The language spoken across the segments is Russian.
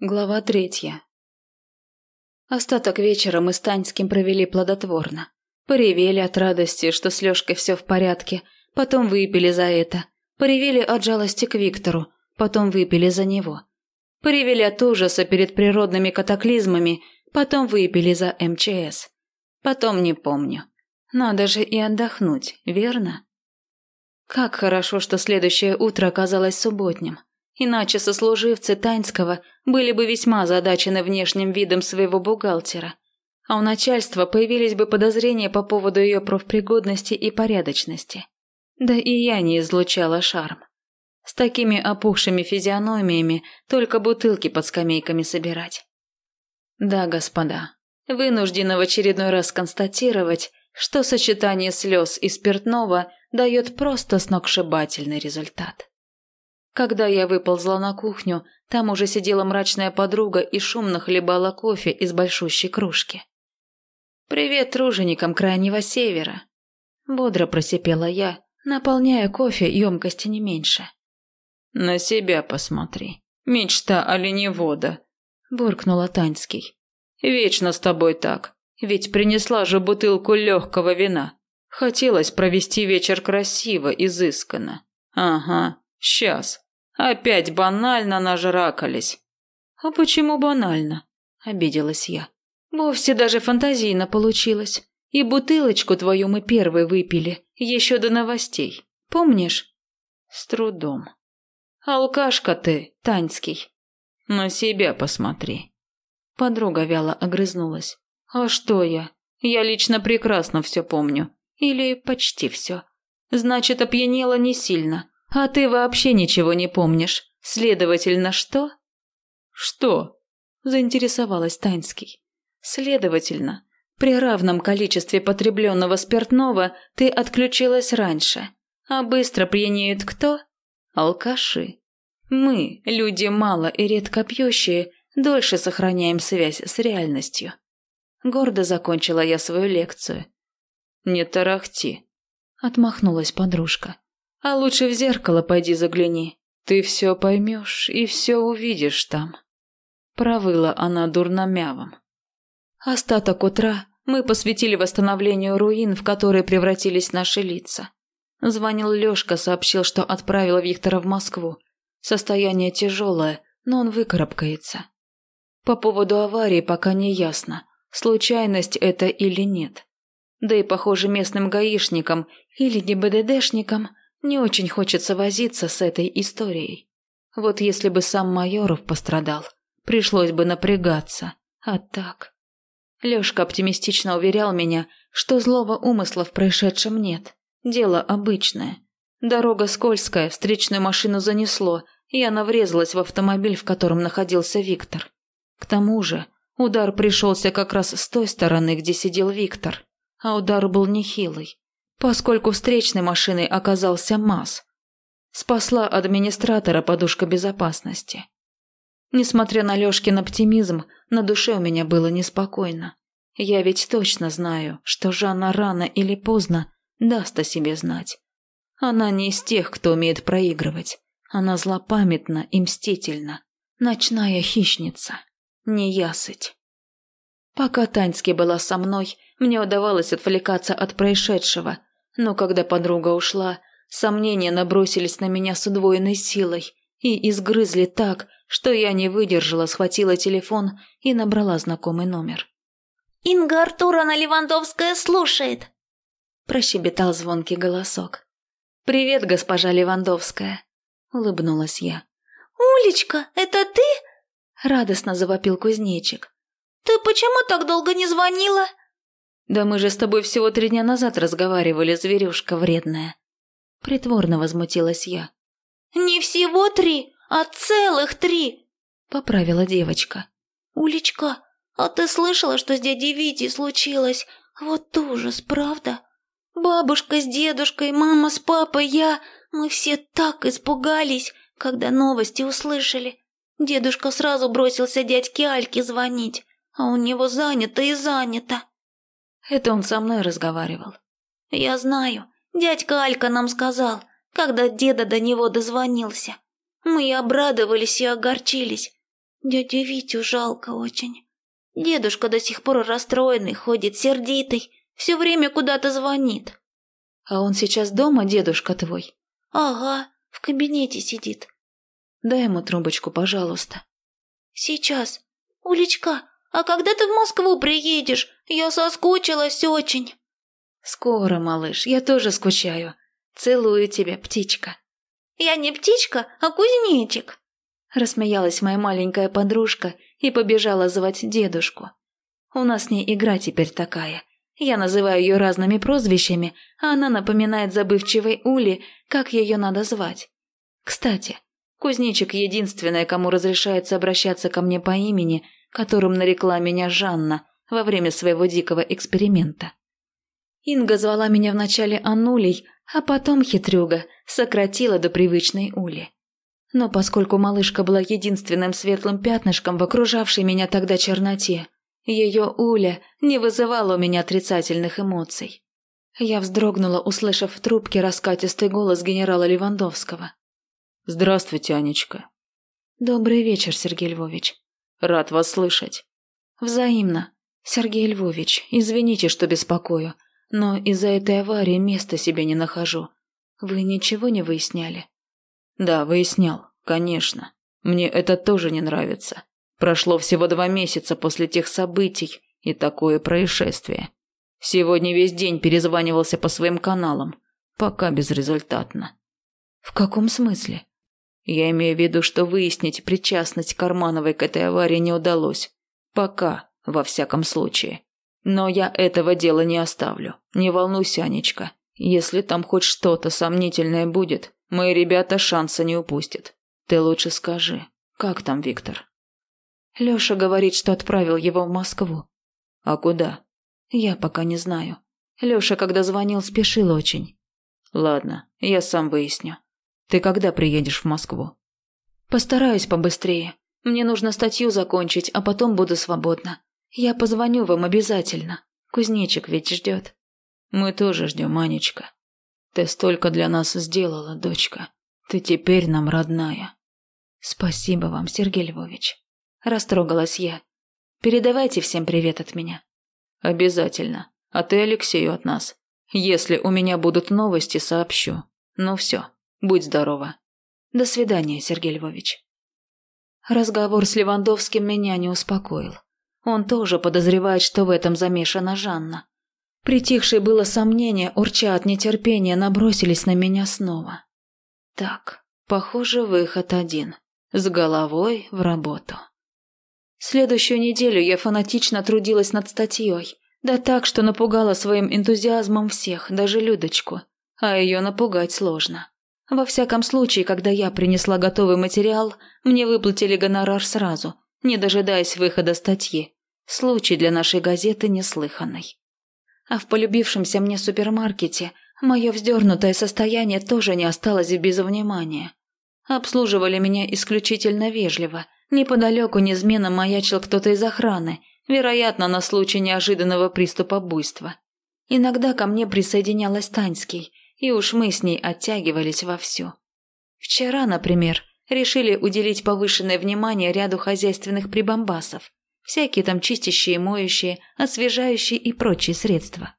Глава третья. Остаток вечера мы с Таньским провели плодотворно. Поревели от радости, что с Лёшкой все в порядке, потом выпили за это. Поревели от жалости к Виктору, потом выпили за него. Поревели от ужаса перед природными катаклизмами, потом выпили за МЧС. Потом не помню. Надо же и отдохнуть, верно? Как хорошо, что следующее утро оказалось субботним. Иначе сослуживцы Таньского были бы весьма озадачены внешним видом своего бухгалтера. А у начальства появились бы подозрения по поводу ее профпригодности и порядочности. Да и я не излучала шарм. С такими опухшими физиономиями только бутылки под скамейками собирать. Да, господа, вынуждена в очередной раз констатировать, что сочетание слез и спиртного дает просто сногсшибательный результат. Когда я выползла на кухню, там уже сидела мрачная подруга и шумно хлебала кофе из большущей кружки. «Привет труженикам Крайнего Севера!» Бодро просипела я, наполняя кофе емкости не меньше. «На себя посмотри. Мечта оленевода!» – буркнула Таньский. «Вечно с тобой так. Ведь принесла же бутылку легкого вина. Хотелось провести вечер красиво, изысканно. Ага, сейчас. Опять банально нажракались. А почему банально? Обиделась я. Вовсе даже фантазийно получилось. И бутылочку твою мы первой выпили, еще до новостей. Помнишь? С трудом. Алкашка ты, Таньский. На себя посмотри. Подруга вяло огрызнулась. А что я? Я лично прекрасно все помню. Или почти все. Значит, опьянела не сильно. А ты вообще ничего не помнишь. Следовательно, что? Что? Заинтересовалась Таньский. Следовательно, при равном количестве потребленного спиртного ты отключилась раньше. А быстро пьянеют кто? Алкаши. Мы, люди мало и редко пьющие, дольше сохраняем связь с реальностью. Гордо закончила я свою лекцию. «Не тарахти», — отмахнулась подружка. А лучше в зеркало пойди загляни. Ты все поймешь и все увидишь там. Провыла она дурномявом. Остаток утра мы посвятили восстановлению руин, в которые превратились наши лица. Звонил Лёшка, сообщил, что отправил Виктора в Москву. Состояние тяжелое, но он выкарабкается. По поводу аварии пока не ясно, случайность это или нет. Да и, похоже, местным гаишникам или ГИБДДшникам не очень хочется возиться с этой историей. Вот если бы сам Майоров пострадал, пришлось бы напрягаться. А так... Лёшка оптимистично уверял меня, что злого умысла в происшедшем нет. Дело обычное. Дорога скользкая, встречную машину занесло, и она врезалась в автомобиль, в котором находился Виктор. К тому же, удар пришелся как раз с той стороны, где сидел Виктор, а удар был нехилый поскольку встречной машиной оказался МАЗ. Спасла администратора подушка безопасности. Несмотря на Лёшкин оптимизм, на душе у меня было неспокойно. Я ведь точно знаю, что Жанна рано или поздно даст о себе знать. Она не из тех, кто умеет проигрывать. Она злопамятна и мстительна. Ночная хищница. Неясыть. Пока Таньски была со мной, мне удавалось отвлекаться от происшедшего, но когда подруга ушла, сомнения набросились на меня с удвоенной силой и изгрызли так, что я не выдержала, схватила телефон и набрала знакомый номер. «Инга Артуровна Левандовская слушает!» Прощебетал звонкий голосок. «Привет, госпожа Левандовская!» Улыбнулась я. «Улечка, это ты?» Радостно завопил кузнечик. «Ты почему так долго не звонила?» «Да мы же с тобой всего три дня назад разговаривали, зверюшка вредная». Притворно возмутилась я. «Не всего три, а целых три!» Поправила девочка. «Улечка, а ты слышала, что с дядей Витей случилось? Вот ужас, правда? Бабушка с дедушкой, мама с папой, я... Мы все так испугались, когда новости услышали. Дедушка сразу бросился дядьке Альке звонить, а у него занято и занято. Это он со мной разговаривал. Я знаю. Дядька Алька нам сказал, когда деда до него дозвонился. Мы и обрадовались, и огорчились. Дядю Витю жалко очень. Дедушка до сих пор расстроенный, ходит сердитый, все время куда-то звонит. А он сейчас дома, дедушка твой? Ага, в кабинете сидит. Дай ему трубочку, пожалуйста. Сейчас. Улечка, а когда ты в Москву приедешь? Я соскучилась очень. Скоро, малыш, я тоже скучаю. Целую тебя, птичка. Я не птичка, а кузнечик. Рассмеялась моя маленькая подружка и побежала звать дедушку. У нас с ней игра теперь такая. Я называю ее разными прозвищами, а она напоминает забывчивой Ули, как ее надо звать. Кстати, кузнечик единственная, кому разрешается обращаться ко мне по имени, которым нарекла меня Жанна во время своего дикого эксперимента. Инга звала меня вначале Анулей, а потом хитрюга сократила до привычной Ули. Но поскольку малышка была единственным светлым пятнышком в окружавшей меня тогда черноте, ее Уля не вызывала у меня отрицательных эмоций. Я вздрогнула, услышав в трубке раскатистый голос генерала Левандовского. «Здравствуйте, Анечка». «Добрый вечер, Сергей Львович». «Рад вас слышать». «Взаимно. Сергей Львович, извините, что беспокою, но из-за этой аварии места себе не нахожу. Вы ничего не выясняли?» «Да, выяснял, конечно. Мне это тоже не нравится. Прошло всего два месяца после тех событий и такое происшествие. Сегодня весь день перезванивался по своим каналам, пока безрезультатно. В каком смысле? Я имею в виду, что выяснить причастность Кармановой к этой аварии не удалось. Пока, во всяком случае. Но я этого дела не оставлю. Не волнуйся, Анечка. Если там хоть что-то сомнительное будет, мои ребята шанса не упустят. Ты лучше скажи, как там Виктор? Лёша говорит, что отправил его в Москву. А куда? Я пока не знаю. Лёша, когда звонил, спешил очень. Ладно, я сам выясню. Ты когда приедешь в Москву? Постараюсь побыстрее. Мне нужно статью закончить, а потом буду свободна. Я позвоню вам обязательно. Кузнечик ведь ждет. Мы тоже ждем, Манечка. Ты столько для нас сделала, дочка. Ты теперь нам родная. Спасибо вам, Сергей Львович. Растрогалась я. Передавайте всем привет от меня. Обязательно. А ты Алексею от нас. Если у меня будут новости, сообщу. Ну все, будь здорова. До свидания, Сергей Львович. Разговор с Левандовским меня не успокоил. Он тоже подозревает, что в этом замешана Жанна. Притихшие было сомнения, урча от нетерпения, набросились на меня снова. Так, похоже, выход один. С головой в работу. Следующую неделю я фанатично трудилась над статьей, да так, что напугала своим энтузиазмом всех, даже Людочку. А ее напугать сложно. Во всяком случае, когда я принесла готовый материал, мне выплатили гонорар сразу, не дожидаясь выхода статьи. Случай для нашей газеты неслыханный. А в полюбившемся мне супермаркете мое вздернутое состояние тоже не осталось без внимания. Обслуживали меня исключительно вежливо – Неподалеку неизменно маячил кто-то из охраны, вероятно, на случай неожиданного приступа буйства. Иногда ко мне присоединялась Таньский, и уж мы с ней оттягивались вовсю. Вчера, например, решили уделить повышенное внимание ряду хозяйственных прибамбасов, всякие там чистящие, моющие, освежающие и прочие средства.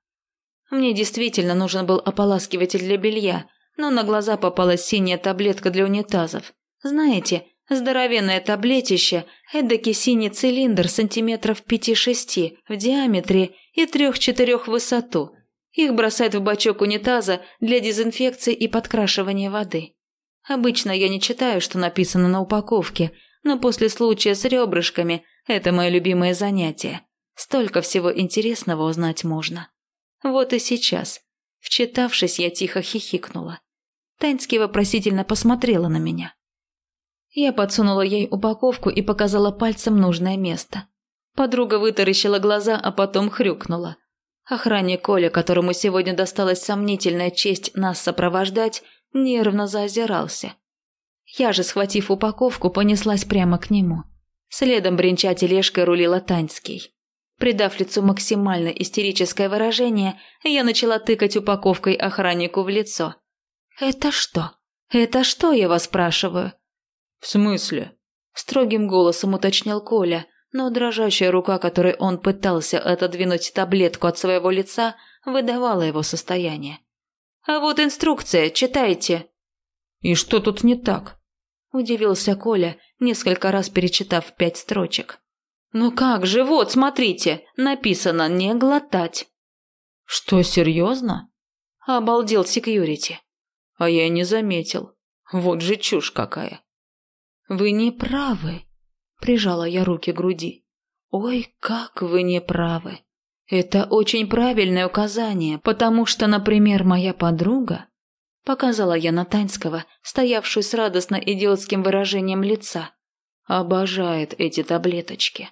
Мне действительно нужен был ополаскиватель для белья, но на глаза попалась синяя таблетка для унитазов. Знаете, Здоровенное таблетище, эдакий синий цилиндр сантиметров пяти-шести в диаметре и трех-четырех в высоту. Их бросают в бачок унитаза для дезинфекции и подкрашивания воды. Обычно я не читаю, что написано на упаковке, но после случая с ребрышками это мое любимое занятие. Столько всего интересного узнать можно. Вот и сейчас. Вчитавшись, я тихо хихикнула. Таньский вопросительно посмотрела на меня. Я подсунула ей упаковку и показала пальцем нужное место. Подруга вытаращила глаза, а потом хрюкнула. Охранник Коля, которому сегодня досталась сомнительная честь нас сопровождать, нервно заозирался. Я же, схватив упаковку, понеслась прямо к нему. Следом бренча тележкой рулила Таньский. Придав лицу максимально истерическое выражение, я начала тыкать упаковкой охраннику в лицо. «Это что? Это что, я вас спрашиваю? «В смысле?» Строгим голосом уточнил Коля, но дрожащая рука, которой он пытался отодвинуть таблетку от своего лица, выдавала его состояние. «А вот инструкция, читайте». «И что тут не так?» – удивился Коля, несколько раз перечитав пять строчек. «Ну как же, вот, смотрите, написано «не глотать». «Что, серьезно?» – обалдел секьюрити. «А я не заметил. Вот же чушь какая». «Вы не правы», – прижала я руки к груди. «Ой, как вы не правы. Это очень правильное указание, потому что, например, моя подруга...» Показала я на Таньского, стоявшую с радостно идиотским выражением лица. Обожает эти таблеточки.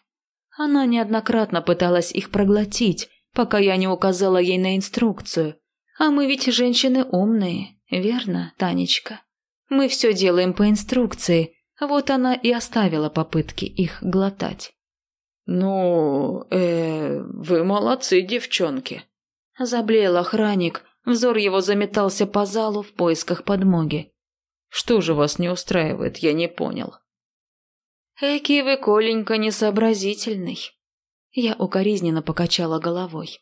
Она неоднократно пыталась их проглотить, пока я не указала ей на инструкцию. А мы ведь женщины умные, верно, Танечка? Мы все делаем по инструкции, вот она и оставила попытки их глотать. «Ну, э, вы молодцы, девчонки», – заблеял охранник, взор его заметался по залу в поисках подмоги. «Что же вас не устраивает, я не понял». «Эки вы, Коленька, несообразительный». Я укоризненно покачала головой.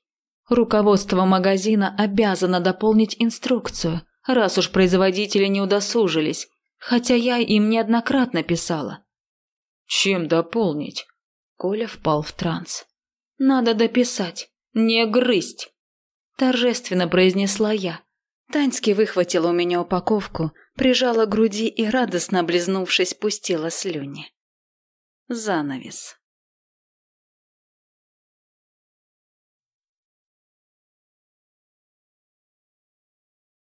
Руководство магазина обязано дополнить инструкцию, раз уж производители не удосужились, хотя я им неоднократно писала. «Чем дополнить?» Коля впал в транс. «Надо дописать, не грызть!» Торжественно произнесла я. Таньский выхватила у меня упаковку, прижала к груди и, радостно облизнувшись, пустила слюни. Занавес.